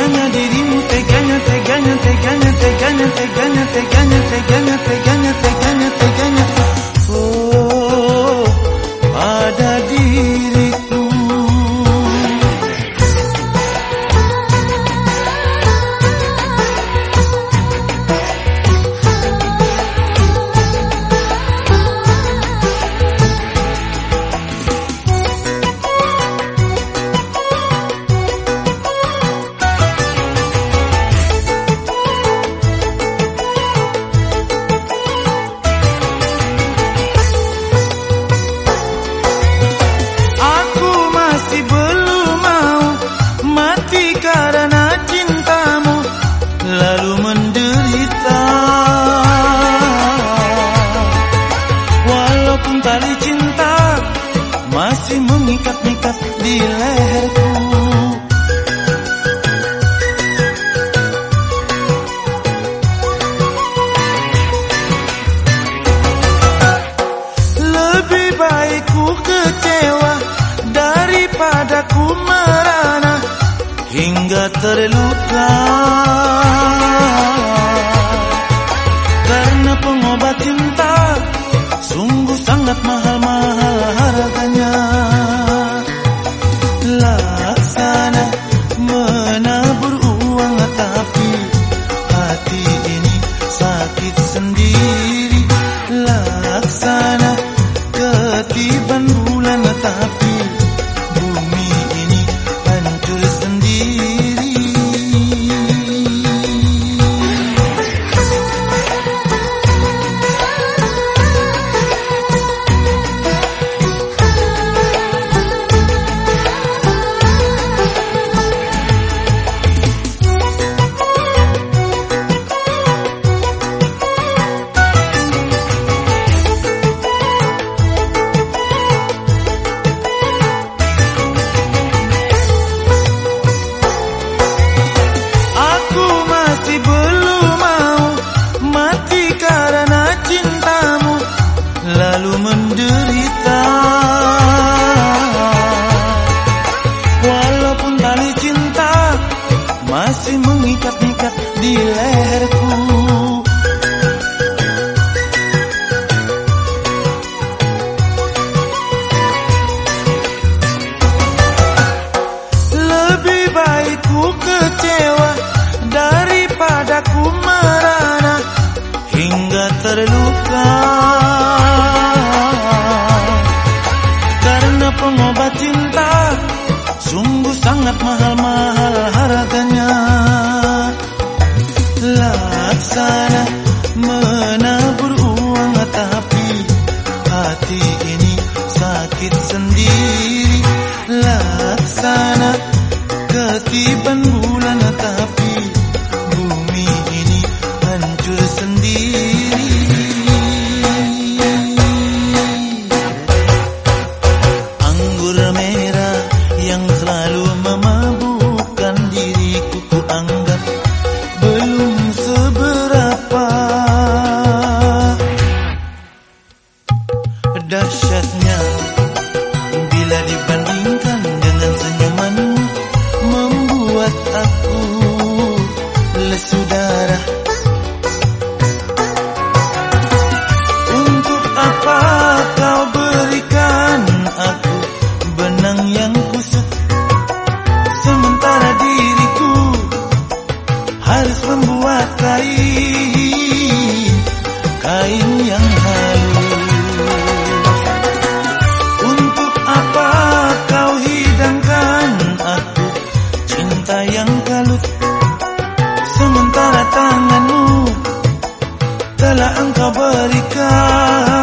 gana te gana, te gana, te gana, te gana, te gana, te gana, te gana, te gana. Masih mengikat-ikat di leherku Lebih baik ku kecewa daripada ku merana hingga terluka. Karena pengobat cinta sungguh sangat mahal-mahal masih mengikat-ikat di. You. membuat kain Kain yang halus. Untuk apa kau hidangkan aku Cinta yang kalut? Sementara tanganmu Telah engkau berikan.